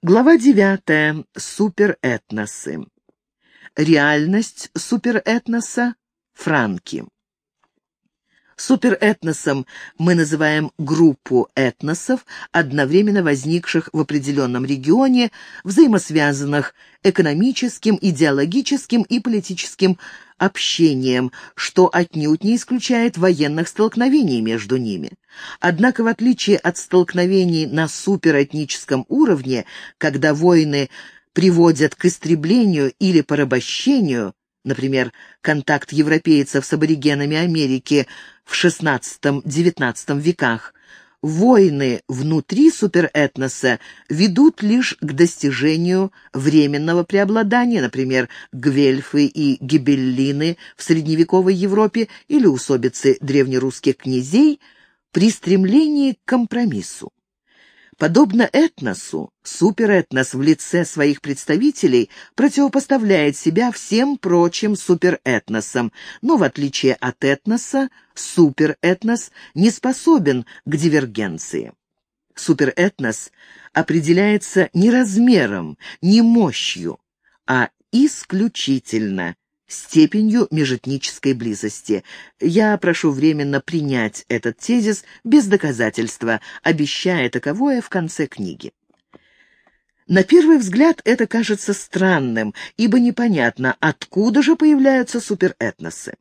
Глава 9. Суперэтносы. Реальность суперэтноса – франки. Суперэтносом мы называем группу этносов, одновременно возникших в определенном регионе, взаимосвязанных экономическим, идеологическим и политическим общением, что отнюдь не исключает военных столкновений между ними. Однако, в отличие от столкновений на суперэтническом уровне, когда войны приводят к истреблению или порабощению, например, контакт европейцев с аборигенами Америки в XVI-XIX веках, войны внутри суперэтноса ведут лишь к достижению временного преобладания, например, гвельфы и гибеллины в средневековой Европе или усобицы древнерусских князей при стремлении к компромиссу. Подобно этносу, суперэтнос в лице своих представителей противопоставляет себя всем прочим суперэтносам, но в отличие от этноса, суперэтнос не способен к дивергенции. Суперэтнос определяется не размером, не мощью, а исключительно степенью межэтнической близости. Я прошу временно принять этот тезис без доказательства, обещая таковое в конце книги. На первый взгляд это кажется странным, ибо непонятно, откуда же появляются суперэтносы.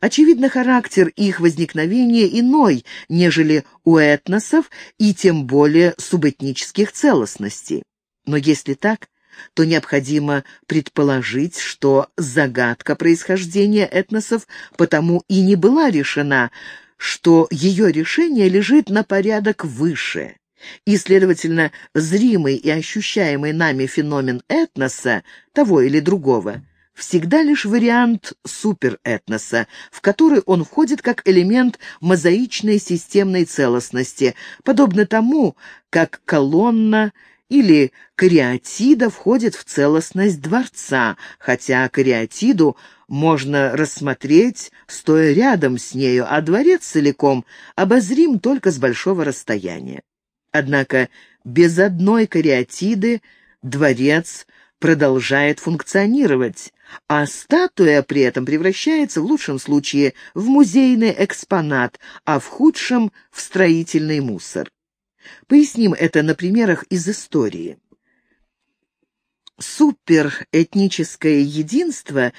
Очевидно, характер их возникновения иной, нежели у этносов и тем более субэтнических целостностей. Но если так, то необходимо предположить, что загадка происхождения этносов потому и не была решена, что ее решение лежит на порядок выше. И, следовательно, зримый и ощущаемый нами феномен этноса, того или другого, всегда лишь вариант суперэтноса, в который он входит как элемент мозаичной системной целостности, подобно тому, как колонна или кариатида входит в целостность дворца, хотя кариатиду можно рассмотреть, стоя рядом с нею, а дворец целиком обозрим только с большого расстояния. Однако без одной кариатиды дворец продолжает функционировать, а статуя при этом превращается в лучшем случае в музейный экспонат, а в худшем — в строительный мусор. Поясним это на примерах из истории. Суперэтническое единство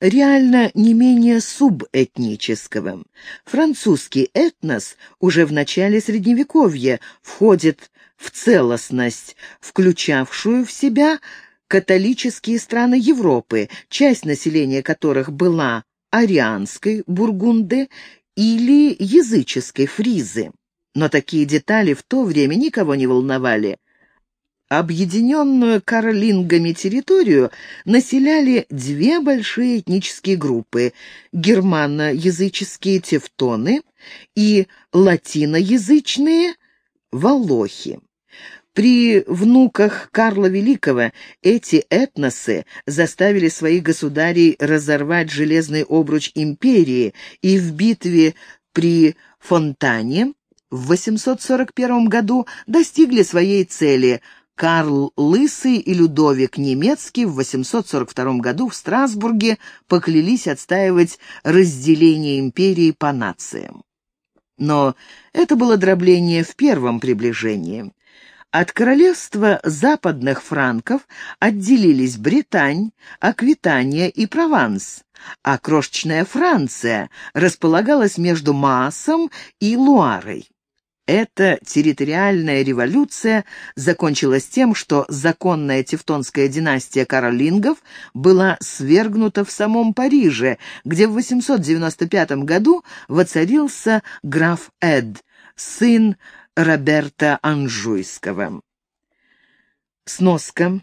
реально не менее субэтнического. Французский этнос уже в начале Средневековья входит в целостность, включавшую в себя католические страны Европы, часть населения которых была арианской бургунды или языческой фризы. Но такие детали в то время никого не волновали. Объединенную карлингами территорию населяли две большие этнические группы – германоязыческие тевтоны и латиноязычные – волохи. При внуках Карла Великого эти этносы заставили своих государей разорвать железный обруч империи и в битве при Фонтане в 841 году достигли своей цели. Карл Лысый и Людовик Немецкий в 842 году в Страсбурге поклялись отстаивать разделение империи по нациям. Но это было дробление в первом приближении. От королевства западных франков отделились Британь, Аквитания и Прованс, а крошечная Франция располагалась между Маасом и Луарой. Эта территориальная революция закончилась тем, что законная тевтонская династия каролингов была свергнута в самом Париже, где в 895 году воцарился граф Эд, сын Роберта Анжуйского. Сноска.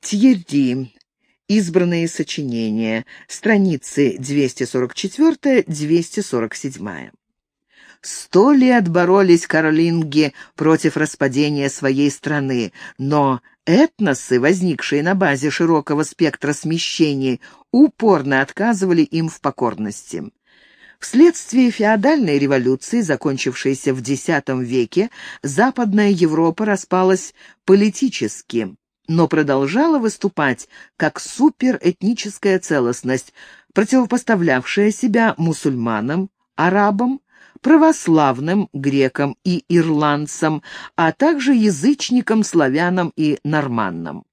Тьерри. Избранные сочинения. Страницы 244-247. Сто лет боролись каролинги против распадения своей страны, но этносы, возникшие на базе широкого спектра смещений, упорно отказывали им в покорности. Вследствие феодальной революции, закончившейся в X веке, Западная Европа распалась политически. но продолжала выступать как суперэтническая целостность, противопоставлявшая себя мусульманам, арабам, православным грекам и ирландцам, а также язычникам, славянам и норманнам.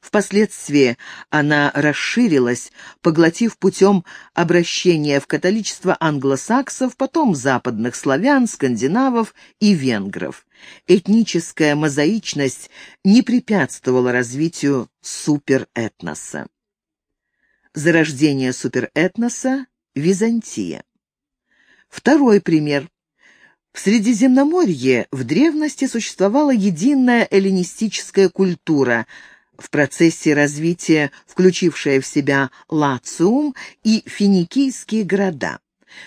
Впоследствии она расширилась, поглотив путем обращения в католичество англосаксов, потом западных славян, скандинавов и венгров. Этническая мозаичность не препятствовала развитию суперэтноса. Зарождение суперэтноса – Византия. Второй пример. В Средиземноморье в древности существовала единая эллинистическая культура – в процессе развития включившая в себя Лациум и финикийские города.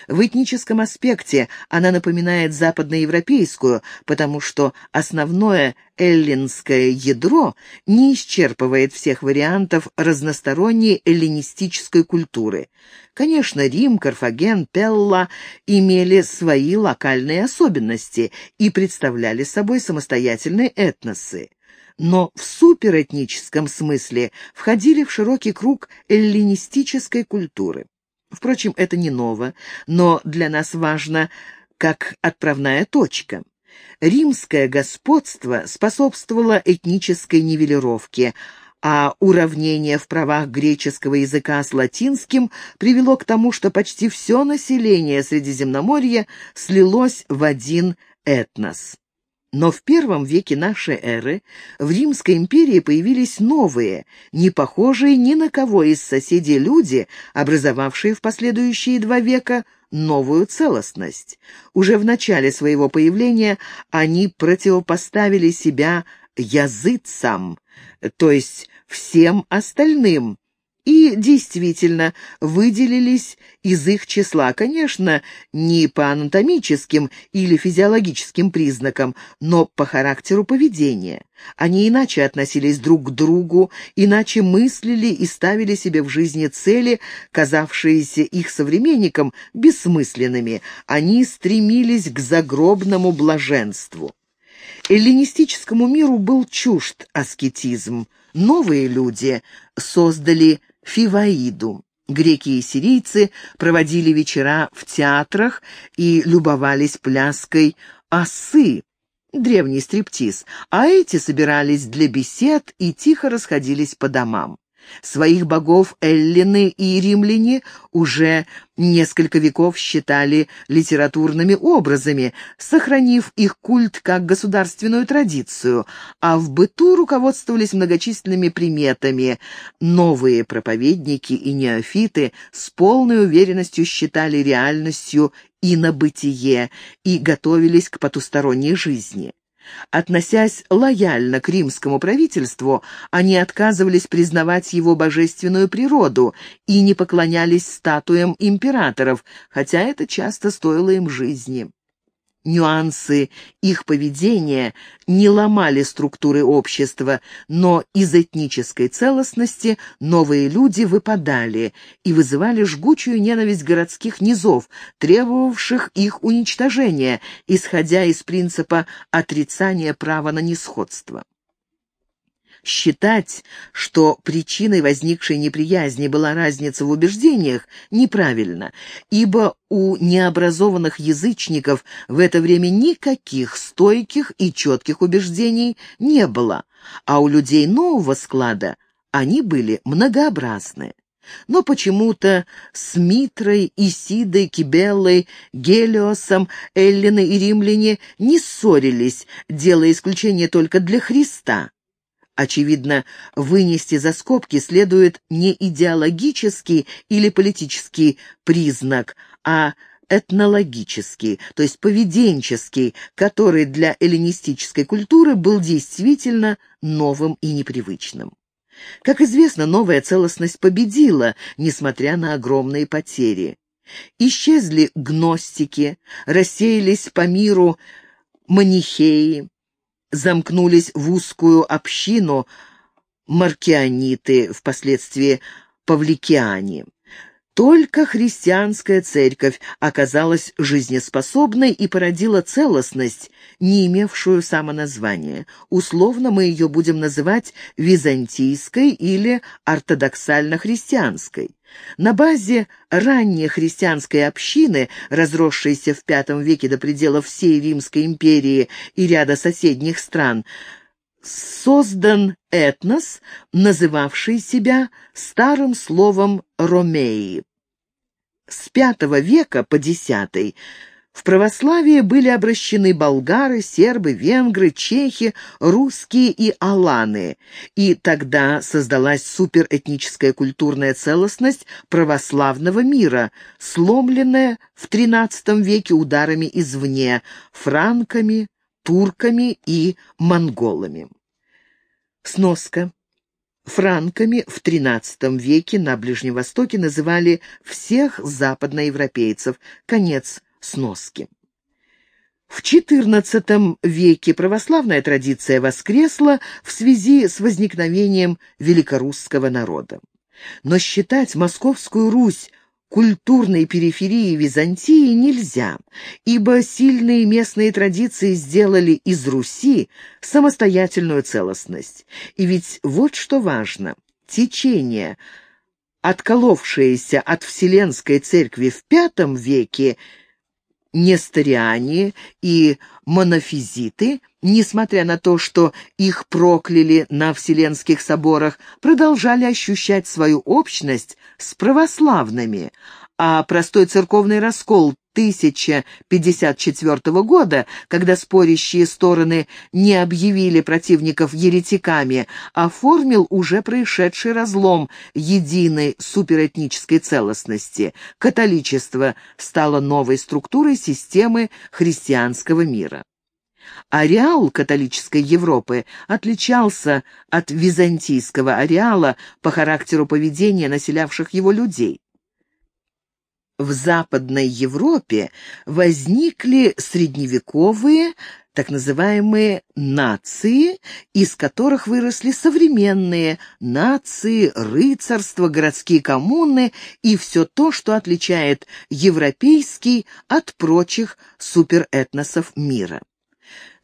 В этническом аспекте она напоминает западноевропейскую, потому что основное эллинское ядро не исчерпывает всех вариантов разносторонней эллинистической культуры. Конечно, Рим, Карфаген, Пелла имели свои локальные особенности и представляли собой самостоятельные этносы но в суперэтническом смысле входили в широкий круг эллинистической культуры. Впрочем, это не ново, но для нас важно как отправная точка. Римское господство способствовало этнической нивелировке, а уравнение в правах греческого языка с латинским привело к тому, что почти все население Средиземноморья слилось в один этнос. Но в первом веке нашей эры в Римской империи появились новые, не похожие ни на кого из соседей люди, образовавшие в последующие два века новую целостность. Уже в начале своего появления они противопоставили себя языцам, то есть всем остальным, и действительно выделились из их числа, конечно, не по анатомическим или физиологическим признакам, но по характеру поведения. Они иначе относились друг к другу, иначе мыслили и ставили себе в жизни цели, казавшиеся их современникам бессмысленными. Они стремились к загробному блаженству. Эллинистическому миру был чужд аскетизм. Новые люди создали Фиваиду. Греки и сирийцы проводили вечера в театрах и любовались пляской осы, древний стриптиз, а эти собирались для бесед и тихо расходились по домам. Своих богов эллины и римляне уже несколько веков считали литературными образами, сохранив их культ как государственную традицию, а в быту руководствовались многочисленными приметами. Новые проповедники и неофиты с полной уверенностью считали реальностью инобытие и готовились к потусторонней жизни. Относясь лояльно к римскому правительству, они отказывались признавать его божественную природу и не поклонялись статуям императоров, хотя это часто стоило им жизни. Нюансы их поведения не ломали структуры общества, но из этнической целостности новые люди выпадали и вызывали жгучую ненависть городских низов, требовавших их уничтожения, исходя из принципа отрицания права на несходство. Считать, что причиной возникшей неприязни была разница в убеждениях, неправильно, ибо у необразованных язычников в это время никаких стойких и четких убеждений не было, а у людей нового склада они были многообразны. Но почему-то с Митрой, Исидой, Кибеллой, Гелиосом, Эллины и римляне не ссорились, делая исключение только для Христа. Очевидно, вынести за скобки следует не идеологический или политический признак, а этнологический, то есть поведенческий, который для эллинистической культуры был действительно новым и непривычным. Как известно, новая целостность победила, несмотря на огромные потери. Исчезли гностики, рассеялись по миру манихеи, замкнулись в узкую общину маркианиты, впоследствии павликиане. Только христианская церковь оказалась жизнеспособной и породила целостность, не имевшую самоназвания. Условно мы ее будем называть византийской или ортодоксально-христианской. На базе ранней христианской общины, разросшейся в V веке до пределов всей Римской империи и ряда соседних стран, создан этнос, называвший себя старым словом «ромеи». С V века по X в православие были обращены болгары, сербы, венгры, чехи, русские и аланы, и тогда создалась суперэтническая культурная целостность православного мира, сломленная в XIII веке ударами извне, франками, турками и монголами. Сноска. Франками в XIII веке на Ближнем Востоке называли всех западноевропейцев. Конец сноски. В XIV веке православная традиция воскресла в связи с возникновением великорусского народа. Но считать Московскую Русь культурной периферии Византии нельзя, ибо сильные местные традиции сделали из Руси самостоятельную целостность. И ведь вот что важно. Течение, отколовшееся от Вселенской Церкви в V веке, несториане и монофизиты, несмотря на то, что их прокляли на Вселенских соборах, продолжали ощущать свою общность с православными, а простой церковный раскол 1054 года, когда спорящие стороны не объявили противников еретиками, оформил уже происшедший разлом единой суперэтнической целостности. Католичество стало новой структурой системы христианского мира. Ареал католической Европы отличался от византийского ареала по характеру поведения населявших его людей в Западной Европе возникли средневековые так называемые нации, из которых выросли современные нации, рыцарства, городские коммуны и все то, что отличает европейский от прочих суперэтносов мира.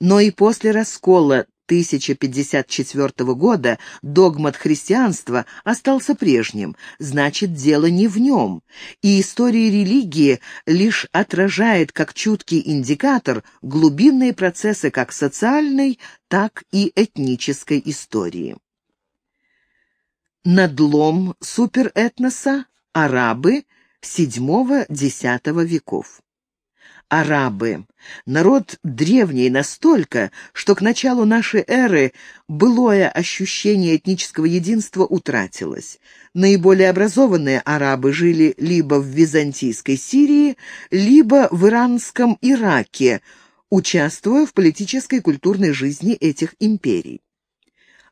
Но и после раскола 1054 года догмат христианства остался прежним, значит, дело не в нем, и история религии лишь отражает как чуткий индикатор глубинные процессы как социальной, так и этнической истории. Надлом суперэтноса – арабы VII-X веков арабы. Народ древний настолько, что к началу нашей эры былое ощущение этнического единства утратилось. Наиболее образованные арабы жили либо в византийской Сирии, либо в иранском Ираке, участвуя в политической и культурной жизни этих империй.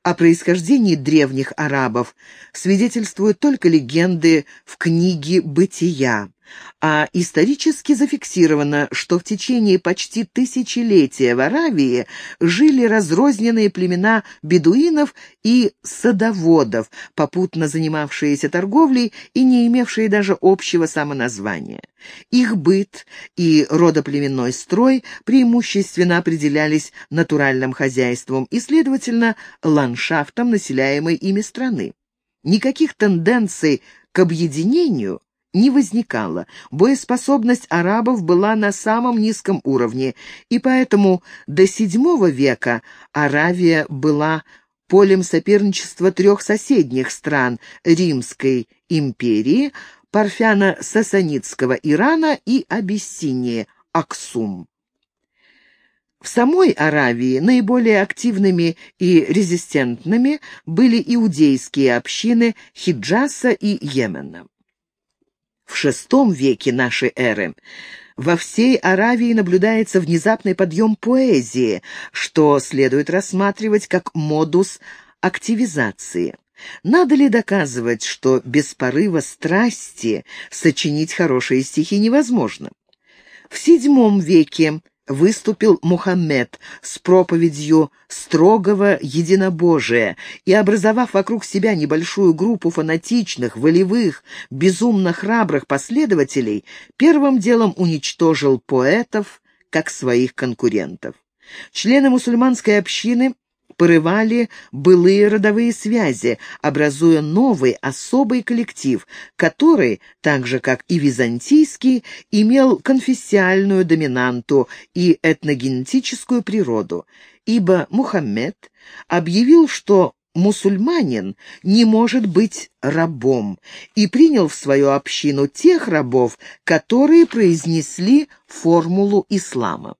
О происхождении древних арабов свидетельствуют только легенды в книге «Бытия» а исторически зафиксировано, что в течение почти тысячелетия в Аравии жили разрозненные племена бедуинов и садоводов, попутно занимавшиеся торговлей и не имевшие даже общего самоназвания. Их быт и родоплеменной строй преимущественно определялись натуральным хозяйством и, следовательно, ландшафтом населяемой ими страны. Никаких тенденций к объединению не возникало. Боеспособность арабов была на самом низком уровне, и поэтому до VII века Аравия была полем соперничества трех соседних стран – Римской империи, Парфяно-Сасанидского Ирана и Абиссинии, Аксум. В самой Аравии наиболее активными и резистентными были иудейские общины Хиджаса и Йемена в VI веке нашей эры. Во всей Аравии наблюдается внезапный подъем поэзии, что следует рассматривать как модус активизации. Надо ли доказывать, что без порыва страсти сочинить хорошие стихи невозможно? В VII веке выступил Мухаммед с проповедью строгого единобожия и, образовав вокруг себя небольшую группу фанатичных, волевых, безумно храбрых последователей, первым делом уничтожил поэтов как своих конкурентов. Члены мусульманской общины порывали былые родовые связи, образуя новый особый коллектив, который, так же как и византийский, имел конфессиальную доминанту и этногенетическую природу, ибо Мухаммед объявил, что мусульманин не может быть рабом и принял в свою общину тех рабов, которые произнесли формулу ислама.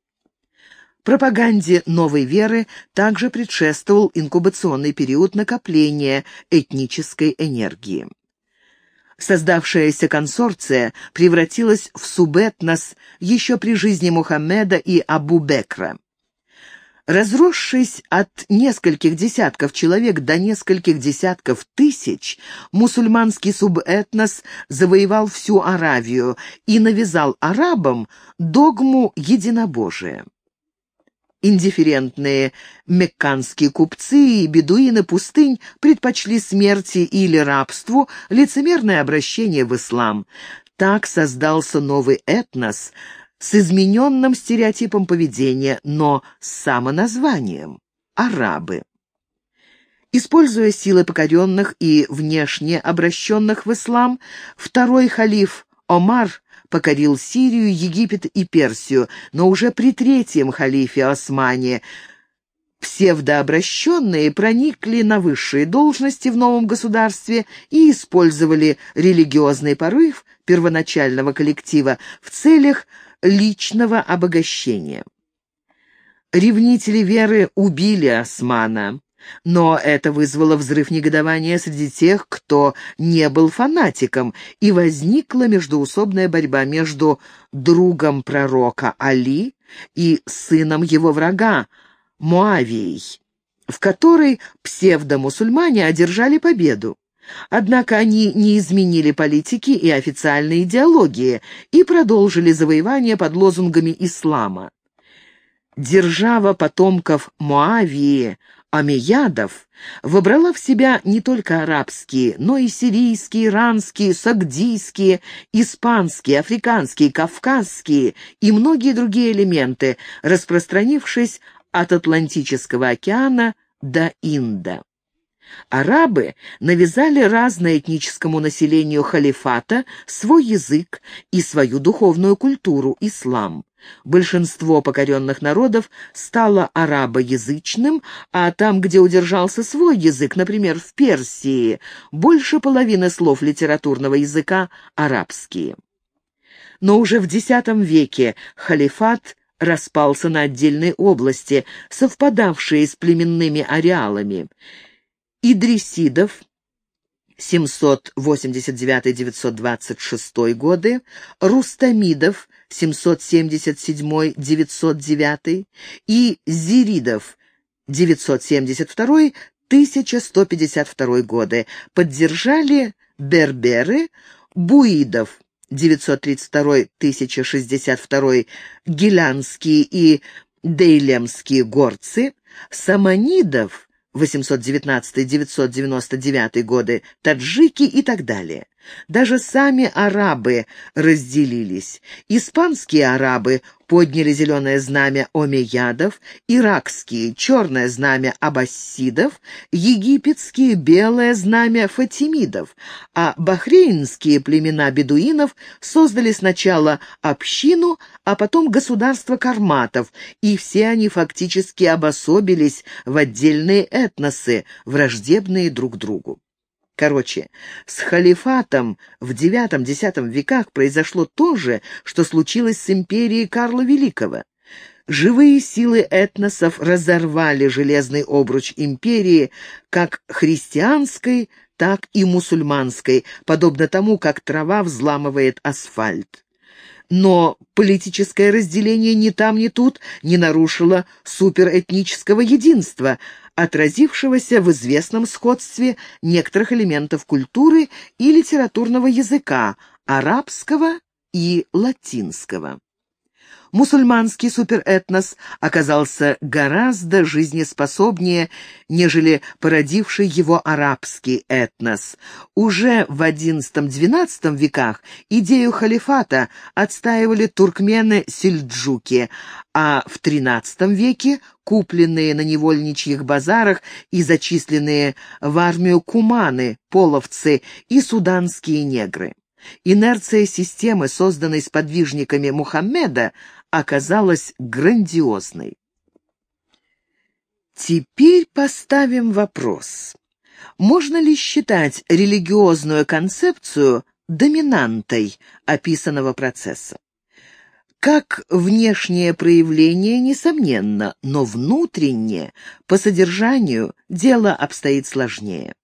Пропаганде новой веры также предшествовал инкубационный период накопления этнической энергии. Создавшаяся консорция превратилась в субэтнос еще при жизни Мухаммеда и Абу-Бекра. Разросшись от нескольких десятков человек до нескольких десятков тысяч, мусульманский субэтнос завоевал всю Аравию и навязал арабам догму единобожия. Индифферентные мекканские купцы и бедуины пустынь предпочли смерти или рабству лицемерное обращение в ислам. Так создался новый этнос с измененным стереотипом поведения, но с самоназванием – арабы. Используя силы покоренных и внешне обращенных в ислам, второй халиф Омар покорил Сирию, Египет и Персию, но уже при третьем халифе Османе псевдообращенные проникли на высшие должности в новом государстве и использовали религиозный порыв первоначального коллектива в целях личного обогащения. Ревнители веры убили Османа. Но это вызвало взрыв негодования среди тех, кто не был фанатиком, и возникла междуусобная борьба между другом пророка Али и сыном его врага, Муавией, в которой псевдомусульмане одержали победу. Однако они не изменили политики и официальной идеологии и продолжили завоевание под лозунгами ислама. Держава потомков Муавии, Амиядов выбрала в себя не только арабские, но и сирийские, иранские, сагдийские, испанские, африканские, кавказские и многие другие элементы, распространившись от Атлантического океана до Инда. Арабы навязали разноэтническому населению халифата свой язык и свою духовную культуру – ислам. Большинство покоренных народов стало арабоязычным, а там, где удержался свой язык, например, в Персии, больше половины слов литературного языка – арабские. Но уже в X веке халифат распался на отдельные области, совпадавшие с племенными ареалами – Идрисидов 789-926 годы, Рустамидов 777-909 и Зиридов 972-1152 годы. Поддержали берберы, буидов 932-1062 гилянские и дейлемские горцы, саманидов 819-999 годы, таджики и так далее. Даже сами арабы разделились. Испанские арабы подняли зеленое знамя омейядов, иракские — черное знамя аббасидов, египетские — белое знамя фатимидов, а бахрейнские племена бедуинов создали сначала общину, а потом государство карматов, и все они фактически обособились в отдельные этносы, враждебные друг другу. Короче, с халифатом в IX-X веках произошло то же, что случилось с империей Карла Великого. Живые силы этносов разорвали железный обруч империи как христианской, так и мусульманской, подобно тому, как трава взламывает асфальт. Но политическое разделение ни там, ни тут не нарушило суперэтнического единства, отразившегося в известном сходстве некоторых элементов культуры и литературного языка, арабского и латинского. Мусульманский суперэтнос оказался гораздо жизнеспособнее, нежели породивший его арабский этнос. Уже в XI-XII веках идею халифата отстаивали туркмены-сельджуки, а в XIII веке купленные на невольничьих базарах и зачисленные в армию куманы, половцы и суданские негры. Инерция системы, созданной сподвижниками Мухаммеда, оказалась грандиозной. Теперь поставим вопрос. Можно ли считать религиозную концепцию доминантой описанного процесса? Как внешнее проявление, несомненно, но внутреннее, по содержанию, дело обстоит сложнее.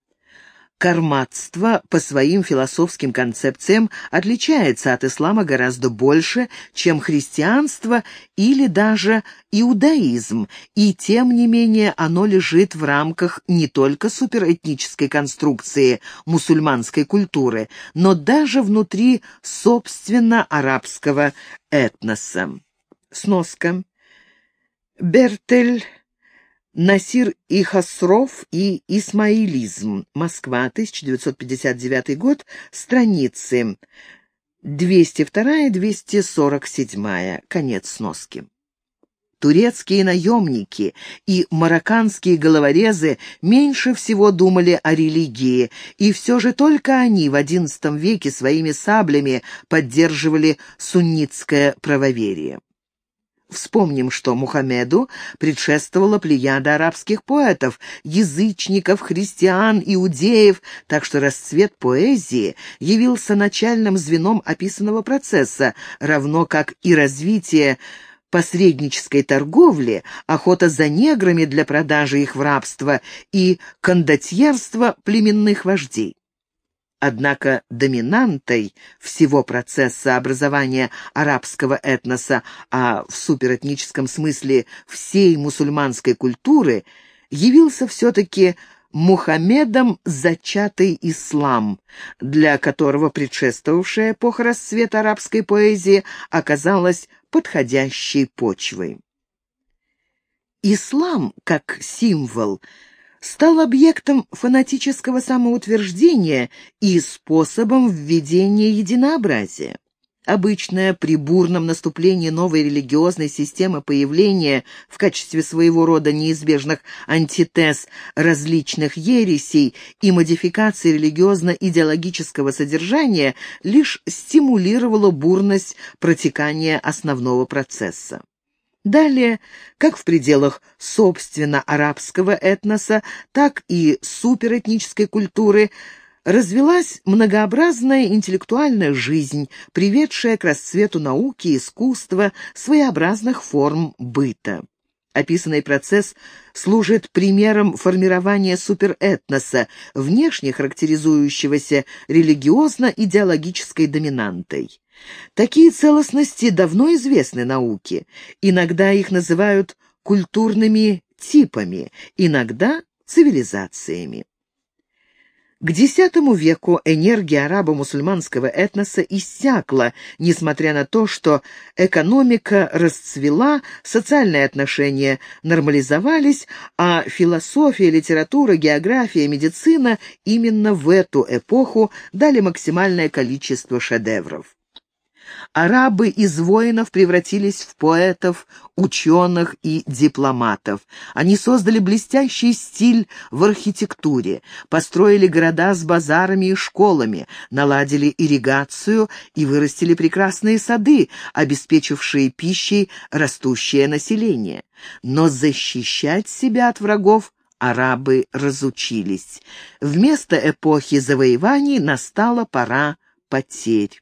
Карматство по своим философским концепциям отличается от ислама гораздо больше, чем христианство или даже иудаизм, и тем не менее оно лежит в рамках не только суперэтнической конструкции мусульманской культуры, но даже внутри собственно арабского этноса. Сноска. Бертель Насир и Хасров и Исмаилизм. Москва, 1959 год. Страницы 202-247. Конец сноски. Турецкие наемники и марокканские головорезы меньше всего думали о религии, и все же только они в XI веке своими саблями поддерживали суннитское правоверие. Вспомним, что Мухаммеду предшествовала плеяда арабских поэтов, язычников, христиан, иудеев, так что расцвет поэзии явился начальным звеном описанного процесса, равно как и развитие посреднической торговли, охота за неграми для продажи их в рабство и кондотьерство племенных вождей. Однако доминантой всего процесса образования арабского этноса, а в суперэтническом смысле всей мусульманской культуры, явился все-таки Мухаммедом зачатый ислам, для которого предшествовавшая эпоха расцвета арабской поэзии оказалась подходящей почвой. Ислам, как символ – стал объектом фанатического самоутверждения и способом введения единообразия. Обычное при бурном наступлении новой религиозной системы появление в качестве своего рода неизбежных антитез различных ересей и модификаций религиозно-идеологического содержания лишь стимулировало бурность протекания основного процесса. Далее, как в пределах собственно арабского этноса, так и суперэтнической культуры, развелась многообразная интеллектуальная жизнь, приведшая к расцвету науки, искусства, своеобразных форм быта. Описанный процесс служит примером формирования суперэтноса, внешне характеризующегося религиозно-идеологической доминантой. Такие целостности давно известны науке. Иногда их называют культурными типами, иногда цивилизациями. К X веку энергия арабо-мусульманского этноса иссякла, несмотря на то, что экономика расцвела, социальные отношения нормализовались, а философия, литература, география, медицина именно в эту эпоху дали максимальное количество шедевров. Арабы из воинов превратились в поэтов, ученых и дипломатов. Они создали блестящий стиль в архитектуре, построили города с базарами и школами, наладили ирригацию и вырастили прекрасные сады, обеспечившие пищей растущее население. Но защищать себя от врагов арабы разучились. Вместо эпохи завоеваний настала пора потерь.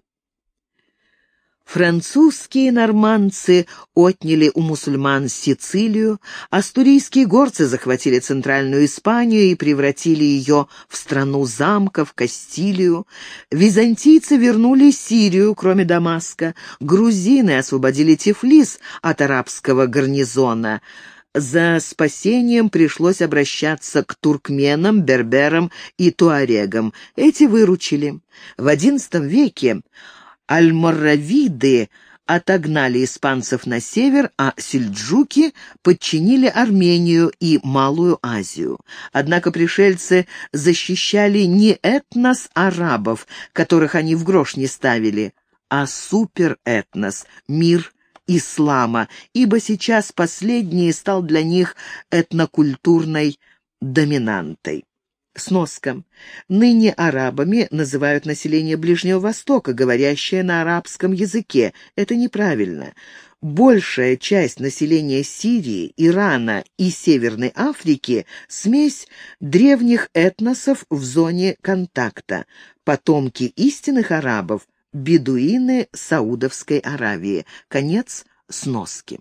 Французские нормандцы отняли у мусульман Сицилию, астурийские горцы захватили Центральную Испанию и превратили ее в страну замков, Кастилию. Византийцы вернули Сирию, кроме Дамаска. Грузины освободили Тифлис от арабского гарнизона. За спасением пришлось обращаться к туркменам, берберам и туарегам. Эти выручили. В XI веке Альморавиды отогнали испанцев на север, а сельджуки подчинили Армению и Малую Азию. Однако пришельцы защищали не этнос арабов, которых они в грош не ставили, а суперэтнос, мир ислама, ибо сейчас последний стал для них этнокультурной доминантой. Сноска. Ныне арабами называют население Ближнего Востока, говорящее на арабском языке. Это неправильно. Большая часть населения Сирии, Ирана и Северной Африки – смесь древних этносов в зоне контакта, потомки истинных арабов – бедуины Саудовской Аравии. Конец сноски.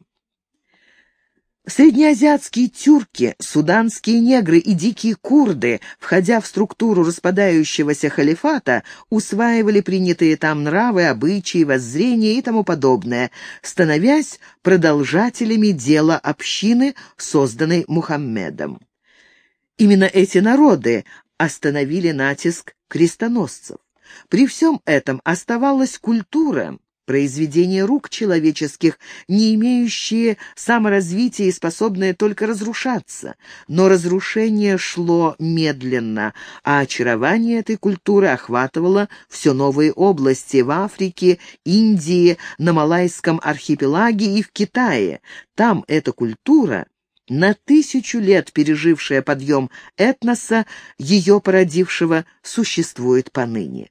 Среднеазиатские тюрки, суданские негры и дикие курды, входя в структуру распадающегося халифата, усваивали принятые там нравы, обычаи, воззрения и тому подобное, становясь продолжателями дела общины, созданной Мухаммедом. Именно эти народы остановили натиск крестоносцев. При всем этом оставалась культура, произведения рук человеческих, не имеющие саморазвития и способные только разрушаться. Но разрушение шло медленно, а очарование этой культуры охватывало все новые области в Африке, Индии, на Малайском архипелаге и в Китае. Там эта культура на тысячу лет пережившая подъем этноса, ее породившего, существует поныне.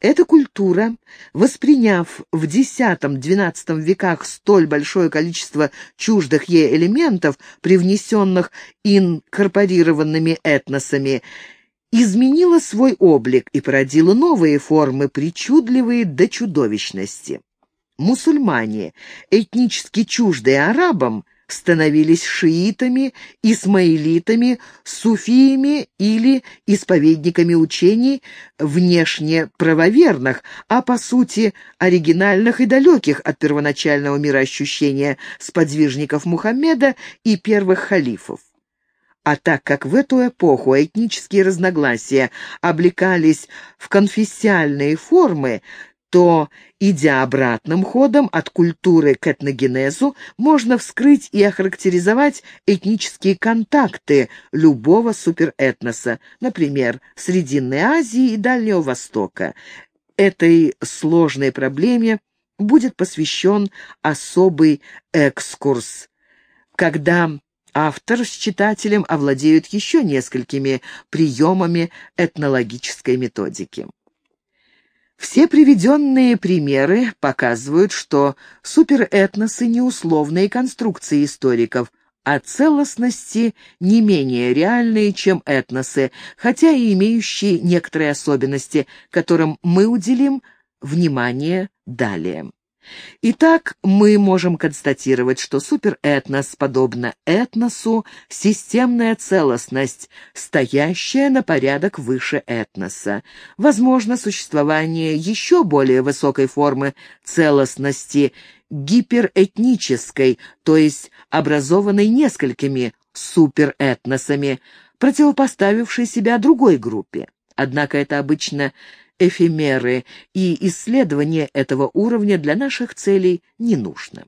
Эта культура, восприняв в X-XII веках столь большое количество чуждых ей элементов, привнесенных инкорпорированными этносами, изменила свой облик и породила новые формы, причудливые до чудовищности. Мусульмане, этнически чуждые арабам, становились шиитами, исмаилитами, суфиями или исповедниками учений внешне правоверных, а по сути оригинальных и далеких от первоначального мироощущения сподвижников Мухаммеда и первых халифов. А так как в эту эпоху этнические разногласия облекались в конфессиальные формы, то, идя обратным ходом от культуры к этногенезу, можно вскрыть и охарактеризовать этнические контакты любого суперэтноса, например, Срединной Азии и Дальнего Востока. Этой сложной проблеме будет посвящен особый экскурс, когда автор с читателем овладеют еще несколькими приемами этнологической методики. Все приведенные примеры показывают, что суперэтносы не условные конструкции историков, а целостности не менее реальные, чем этносы, хотя и имеющие некоторые особенности, которым мы уделим внимание далее. Итак, мы можем констатировать, что суперэтнос, подобно этносу, системная целостность, стоящая на порядок выше этноса. Возможно существование еще более высокой формы целостности, гиперэтнической, то есть образованной несколькими суперэтносами, противопоставившей себя другой группе. Однако это обычно эфемеры, и исследование этого уровня для наших целей не нужно.